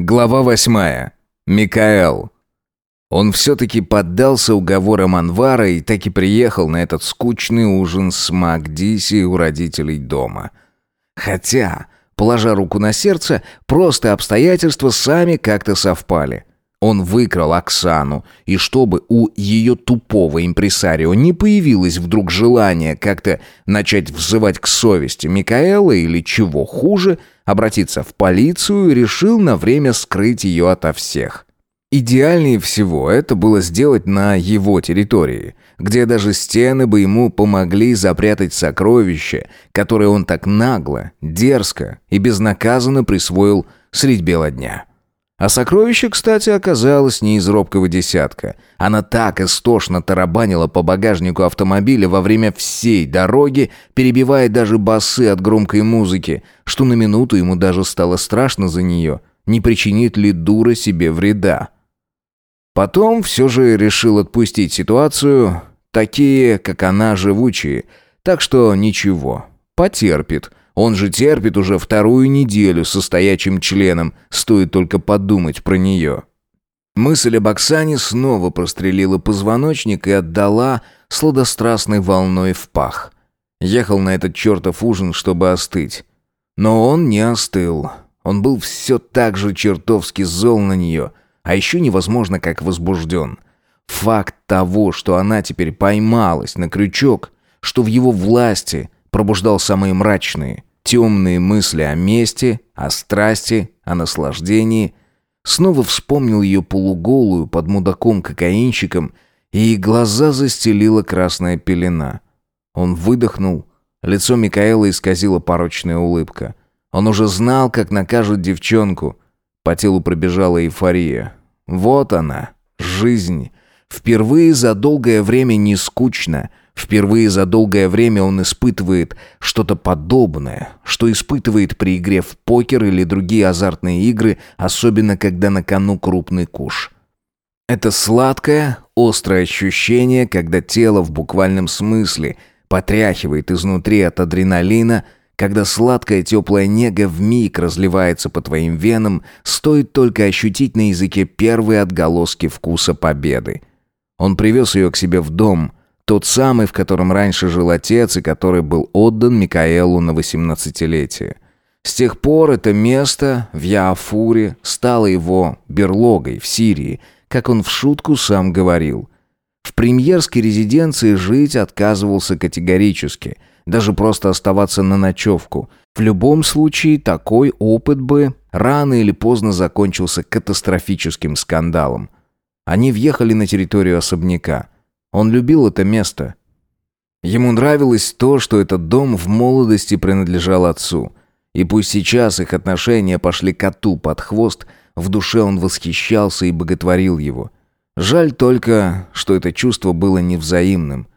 Глава восьмая. Микаэл. Он все-таки поддался уговорам Анвара и так и приехал на этот скучный ужин с Макдиси у родителей дома. Хотя, положа руку на сердце, просто обстоятельства сами как-то совпали. Он выкрал Оксану, и чтобы у ее тупого импресарио не появилось вдруг желание как-то начать взывать к совести Микаэла или чего хуже, обратиться в полицию, решил на время скрыть ее ото всех. Идеальнее всего это было сделать на его территории, где даже стены бы ему помогли запрятать сокровища, которые он так нагло, дерзко и безнаказанно присвоил средь бела дня. А сокровище, кстати, оказалось не из робкого десятка. Она так истошно тарабанила по багажнику автомобиля во время всей дороги, перебивая даже басы от громкой музыки, что на минуту ему даже стало страшно за нее, не причинит ли дура себе вреда. Потом все же решил отпустить ситуацию, такие, как она, живучие, так что ничего, потерпит – он же терпит уже вторую неделю со стоячим членом, стоит только подумать про нее. Мысль об Оксане снова прострелила позвоночник и отдала сладострастной волной в пах. Ехал на этот чертов ужин, чтобы остыть. Но он не остыл. Он был все так же чертовски зол на нее, а еще невозможно как возбужден. Факт того, что она теперь поймалась на крючок, что в его власти пробуждал самые мрачные, темные мысли о мести, о страсти, о наслаждении. Снова вспомнил ее полуголую под мудаком-кокаинщиком, и глаза застелила красная пелена. Он выдохнул, лицо Микаэла исказила порочная улыбка. Он уже знал, как накажут девчонку. По телу пробежала эйфория. Вот она, жизнь. Впервые за долгое время не скучно — Впервые за долгое время он испытывает что-то подобное, что испытывает при игре в покер или другие азартные игры, особенно когда на кону крупный куш. Это сладкое, острое ощущение, когда тело в буквальном смысле потряхивает изнутри от адреналина, когда сладкая теплая нега вмиг разливается по твоим венам, стоит только ощутить на языке первые отголоски вкуса победы. Он привез ее к себе в дом – тот самый, в котором раньше жил отец и который был отдан Микаэлу на восемнадцатилетие. С тех пор это место в Яафуре стало его берлогой в Сирии, как он в шутку сам говорил. В премьерской резиденции жить отказывался категорически, даже просто оставаться на ночевку. В любом случае, такой опыт бы рано или поздно закончился катастрофическим скандалом. Они въехали на территорию особняка – он любил это место. Ему нравилось то, что этот дом в молодости принадлежал отцу. И пусть сейчас их отношения пошли коту под хвост, в душе он восхищался и боготворил его. Жаль только, что это чувство было невзаимным.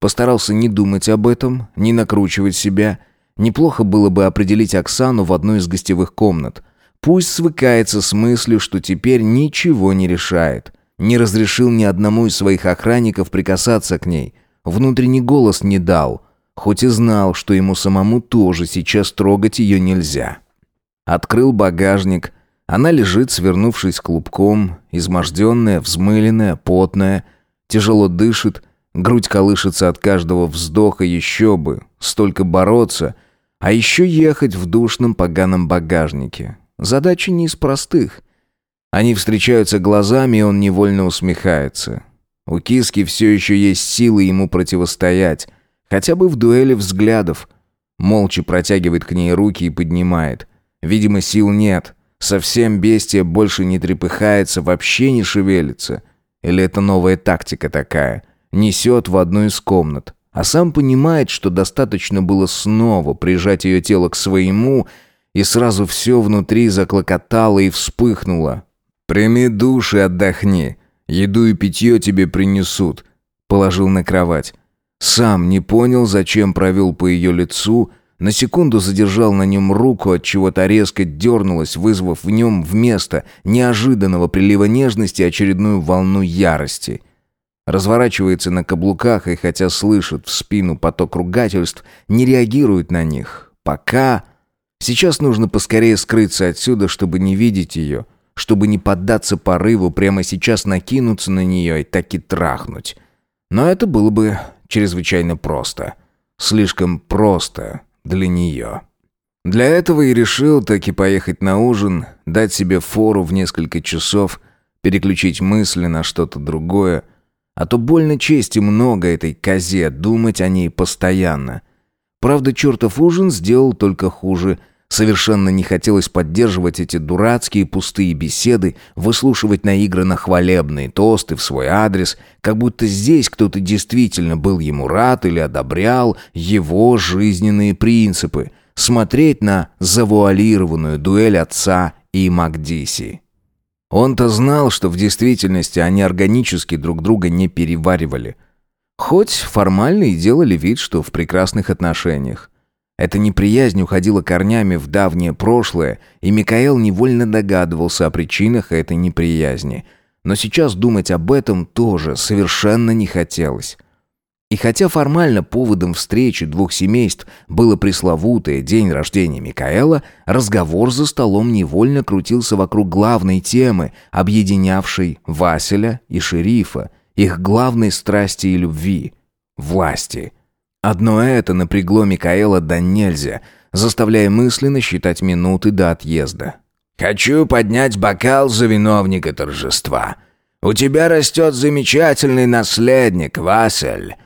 Постарался не думать об этом, не накручивать себя. Неплохо было бы определить Оксану в одну из гостевых комнат. Пусть свыкается с мыслью, что теперь ничего не решает. Не разрешил ни одному из своих охранников прикасаться к ней. Внутренний голос не дал, хоть и знал, что ему самому тоже сейчас трогать ее нельзя. Открыл багажник. Она лежит, свернувшись клубком, изможденная, взмыленная, потная, тяжело дышит, грудь колышется от каждого вздоха, еще бы, столько бороться, а еще ехать в душном поганом багажнике. Задача не из простых. Они встречаются глазами, и он невольно усмехается. У киски все еще есть силы ему противостоять, хотя бы в дуэли взглядов. Молча протягивает к ней руки и поднимает. Видимо, сил нет. Совсем бестия больше не трепыхается, вообще не шевелится. Или это новая тактика такая? Несет в одну из комнат. А сам понимает, что достаточно было снова прижать ее тело к своему, и сразу все внутри заклокотало и вспыхнуло. «Прими душ и отдохни. Еду и питье тебе принесут», — положил на кровать. Сам не понял, зачем провел по ее лицу, на секунду задержал на нем руку, от чего-то резко дернулась, вызвав в нем вместо неожиданного прилива нежности очередную волну ярости. Разворачивается на каблуках и, хотя слышит в спину поток ругательств, не реагирует на них. Пока... Сейчас нужно поскорее скрыться отсюда, чтобы не видеть ее — чтобы не поддаться порыву прямо сейчас накинуться на нее и так и трахнуть. Но это было бы чрезвычайно просто. Слишком просто для нее. Для этого и решил таки поехать на ужин, дать себе фору в несколько часов, переключить мысли на что-то другое, а то больно чести много этой козе, думать о ней постоянно. Правда, чертов ужин сделал только хуже – Совершенно не хотелось поддерживать эти дурацкие пустые беседы, выслушивать наигранно хвалебные тосты в свой адрес, как будто здесь кто-то действительно был ему рад или одобрял его жизненные принципы, смотреть на завуалированную дуэль отца и Макдиси. Он-то знал, что в действительности они органически друг друга не переваривали. Хоть формально и делали вид, что в прекрасных отношениях. Эта неприязнь уходила корнями в давнее прошлое, и Микаэл невольно догадывался о причинах этой неприязни. Но сейчас думать об этом тоже совершенно не хотелось. И хотя формально поводом встречи двух семейств было пресловутое день рождения Микаэла, разговор за столом невольно крутился вокруг главной темы, объединявшей Василя и шерифа, их главной страсти и любви – власти – Одно это напрягло Микаэла до нельзя, заставляя мысленно считать минуты до отъезда. «Хочу поднять бокал за виновника торжества. У тебя растет замечательный наследник, Васель!»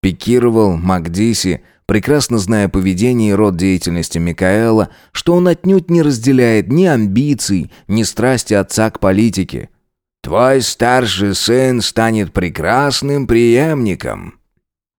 Пикировал Макдиси, прекрасно зная поведение и род деятельности Микаэла, что он отнюдь не разделяет ни амбиций, ни страсти отца к политике. «Твой старший сын станет прекрасным преемником!»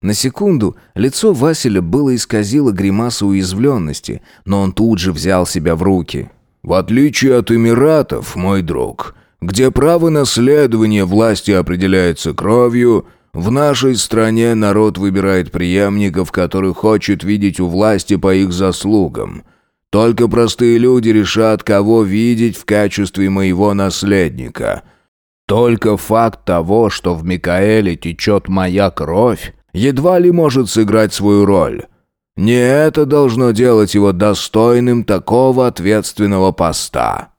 На секунду лицо Василя было исказило гримаса уязвленности, но он тут же взял себя в руки. «В отличие от Эмиратов, мой друг, где право наследования власти определяется кровью, в нашей стране народ выбирает преемников, которых хочет видеть у власти по их заслугам. Только простые люди решат, кого видеть в качестве моего наследника. Только факт того, что в Микаэле течет моя кровь, едва ли может сыграть свою роль. Не это должно делать его достойным такого ответственного поста.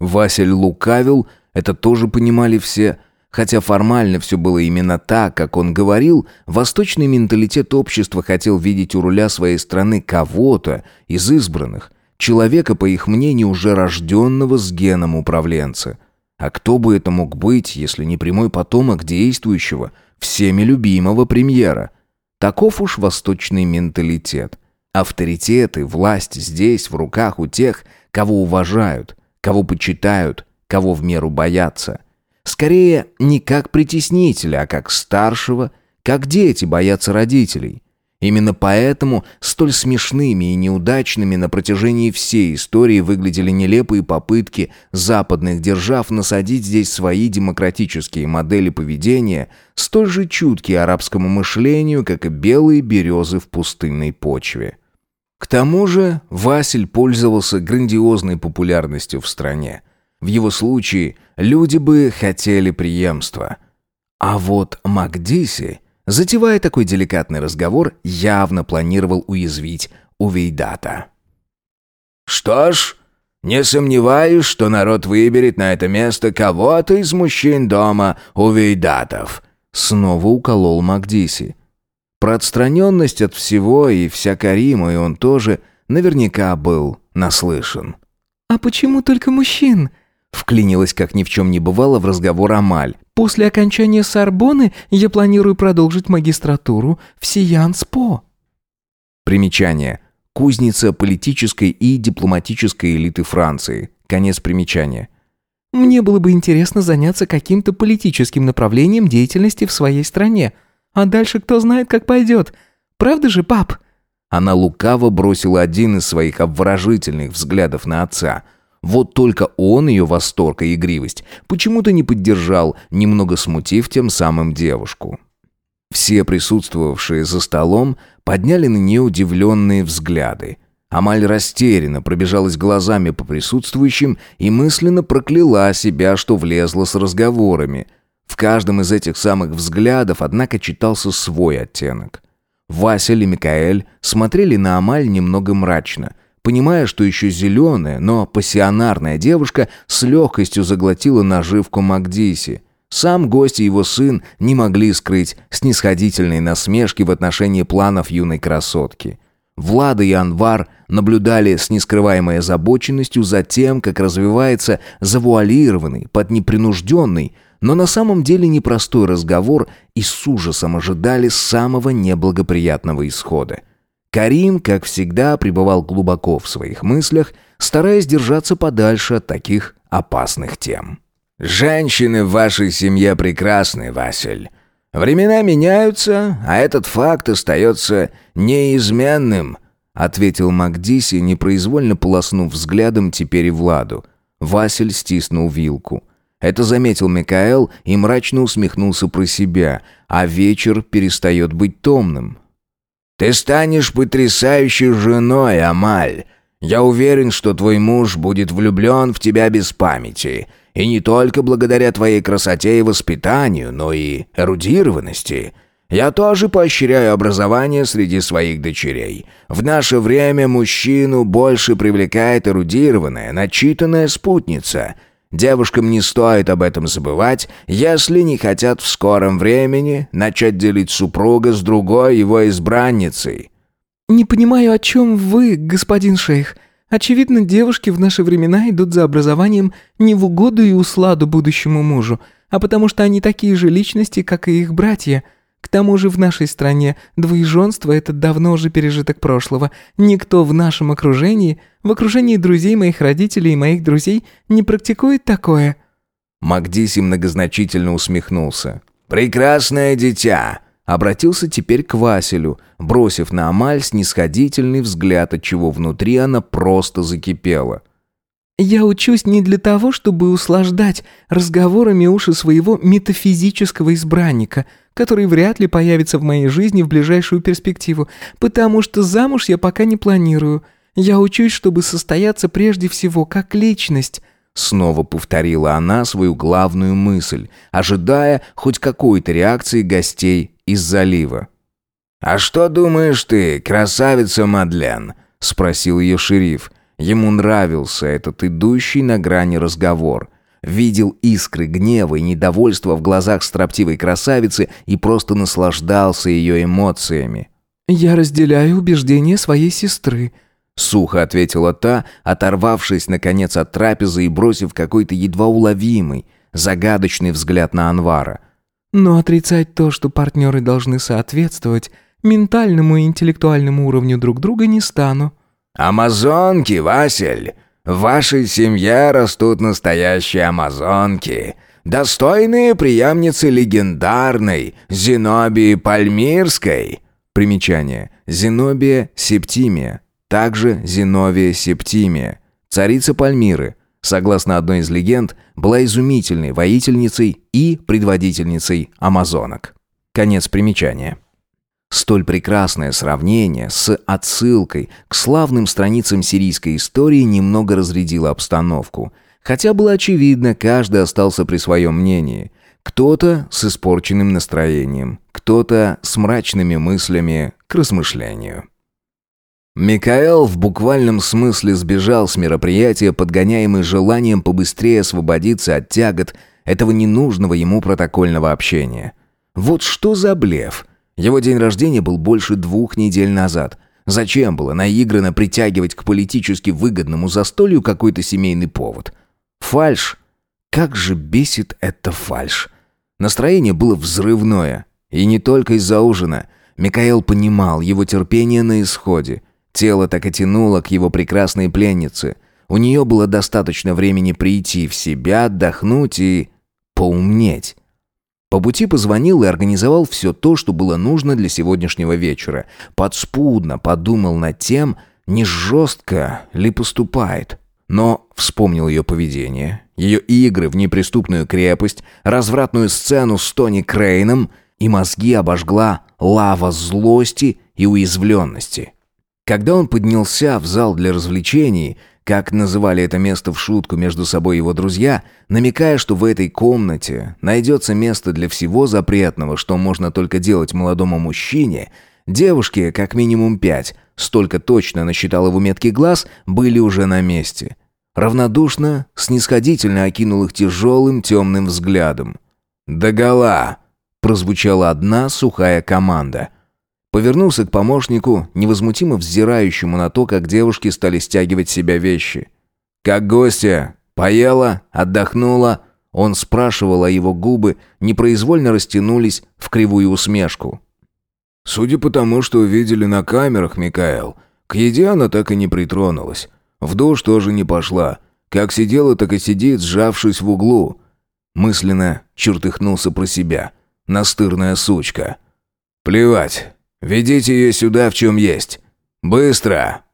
Василь лукавил, это тоже понимали все, хотя формально все было именно так, как он говорил, восточный менталитет общества хотел видеть у руля своей страны кого-то из избранных, человека, по их мнению, уже рожденного с геном управленца. А кто бы это мог быть, если не прямой потомок действующего – всеми любимого премьера. Таков уж восточный менталитет. Авторитет и власть здесь, в руках у тех, кого уважают, кого почитают, кого в меру боятся. Скорее, не как притеснителя, а как старшего, как дети боятся родителей. Именно поэтому столь смешными и неудачными на протяжении всей истории выглядели нелепые попытки западных держав насадить здесь свои демократические модели поведения, столь же чуткие арабскому мышлению, как и белые березы в пустынной почве. К тому же Василь пользовался грандиозной популярностью в стране. В его случае люди бы хотели преемства. А вот Макдиси – Затевая такой деликатный разговор, явно планировал уязвить Увейдата. «Что ж, не сомневаюсь, что народ выберет на это место кого-то из мужчин дома Увейдатов», снова уколол Макдиси. Про отстраненность от всего и вся Карима, и он тоже наверняка был наслышан. «А почему только мужчин?» Вклинилась, как ни в чем не бывало, в разговор Амаль. «После окончания Сорбоны я планирую продолжить магистратуру в Сиянс-По». Примечание. Кузница политической и дипломатической элиты Франции. Конец примечания. «Мне было бы интересно заняться каким-то политическим направлением деятельности в своей стране. А дальше кто знает, как пойдет. Правда же, пап?» Она лукаво бросила один из своих обворожительных взглядов на отца – вот только он ее восторг и игривость почему-то не поддержал, немного смутив тем самым девушку. Все присутствовавшие за столом подняли на нее удивленные взгляды. Амаль растерянно пробежалась глазами по присутствующим и мысленно прокляла себя, что влезла с разговорами. В каждом из этих самых взглядов, однако, читался свой оттенок. Вася и Микаэль смотрели на Амаль немного мрачно – Понимая, что еще зеленая, но пассионарная девушка с легкостью заглотила наживку Макдиси. Сам гость и его сын не могли скрыть снисходительные насмешки в отношении планов юной красотки. Влада и Анвар наблюдали с нескрываемой озабоченностью за тем, как развивается завуалированный, под непринужденный, но на самом деле непростой разговор и с ужасом ожидали самого неблагоприятного исхода. Карим, как всегда, пребывал глубоко в своих мыслях, стараясь держаться подальше от таких опасных тем. «Женщины в вашей семье прекрасны, Василь. Времена меняются, а этот факт остается неизменным», ответил Макдиси, непроизвольно полоснув взглядом теперь и Владу. Василь стиснул вилку. Это заметил Микаэл и мрачно усмехнулся про себя, а вечер перестает быть томным. «Ты станешь потрясающей женой, Амаль. Я уверен, что твой муж будет влюблен в тебя без памяти. И не только благодаря твоей красоте и воспитанию, но и эрудированности. Я тоже поощряю образование среди своих дочерей. В наше время мужчину больше привлекает эрудированная, начитанная спутница – Девушкам не стоит об этом забывать, если не хотят в скором времени начать делить супруга с другой его избранницей. «Не понимаю, о чем вы, господин шейх. Очевидно, девушки в наши времена идут за образованием не в угоду и усладу будущему мужу, а потому что они такие же личности, как и их братья». К тому же в нашей стране двоеженство – это давно уже пережиток прошлого. Никто в нашем окружении, в окружении друзей моих родителей и моих друзей не практикует такое». Макдиси многозначительно усмехнулся. «Прекрасное дитя!» Обратился теперь к Василю, бросив на Амаль снисходительный взгляд, от чего внутри она просто закипела. Я учусь не для того, чтобы услаждать разговорами уши своего метафизического избранника, который вряд ли появится в моей жизни в ближайшую перспективу, потому что замуж я пока не планирую. Я учусь, чтобы состояться прежде всего как личность». Снова повторила она свою главную мысль, ожидая хоть какой-то реакции гостей из залива. «А что думаешь ты, красавица Мадлен?» — спросил ее шериф. Ему нравился этот идущий на грани разговор. Видел искры гнева и недовольства в глазах строптивой красавицы и просто наслаждался ее эмоциями. «Я разделяю убеждения своей сестры», — сухо ответила та, оторвавшись, наконец, от трапезы и бросив какой-то едва уловимый, загадочный взгляд на Анвара. «Но отрицать то, что партнеры должны соответствовать ментальному и интеллектуальному уровню друг друга, не стану». «Амазонки, Василь! В вашей семье растут настоящие амазонки, достойные преемницы легендарной Зенобии Пальмирской». Примечание. Зенобия Септимия, также Зиновия Септимия, царица Пальмиры, согласно одной из легенд, была изумительной воительницей и предводительницей амазонок. Конец примечания. Столь прекрасное сравнение с отсылкой к славным страницам сирийской истории немного разрядило обстановку. Хотя было очевидно, каждый остался при своем мнении. Кто-то с испорченным настроением, кто-то с мрачными мыслями к размышлению. Микаэл в буквальном смысле сбежал с мероприятия, подгоняемый желанием побыстрее освободиться от тягот этого ненужного ему протокольного общения. Вот что за блеф – его день рождения был больше двух недель назад. Зачем было наигранно притягивать к политически выгодному застолью какой-то семейный повод? Фальш. Как же бесит это фальш. Настроение было взрывное. И не только из-за ужина. Микаэл понимал, его терпение на исходе. Тело так и тянуло к его прекрасной пленнице. У нее было достаточно времени прийти в себя, отдохнуть и... поумнеть. По пути позвонил и организовал все то, что было нужно для сегодняшнего вечера. Подспудно подумал над тем, не жестко ли поступает. Но вспомнил ее поведение, ее игры в неприступную крепость, развратную сцену с Тони Крейном, и мозги обожгла лава злости и уязвленности. Когда он поднялся в зал для развлечений, как называли это место в шутку между собой его друзья, намекая, что в этой комнате найдется место для всего запретного, что можно только делать молодому мужчине, девушке как минимум пять, столько точно насчитал его меткий глаз, были уже на месте. Равнодушно, снисходительно окинул их тяжелым темным взглядом. «Догола!» — прозвучала одна сухая команда. Повернулся к помощнику, невозмутимо взирающему на то, как девушки стали стягивать себя вещи. «Как гостья? Поела? Отдохнула?» Он спрашивал, а его губы непроизвольно растянулись в кривую усмешку. «Судя по тому, что увидели на камерах, Микаэл, к еде она так и не притронулась. В душ тоже не пошла. Как сидела, так и сидит, сжавшись в углу». Мысленно чертыхнулся про себя. Настырная сучка. «Плевать. Ведите ее сюда, в чем есть. Быстро!»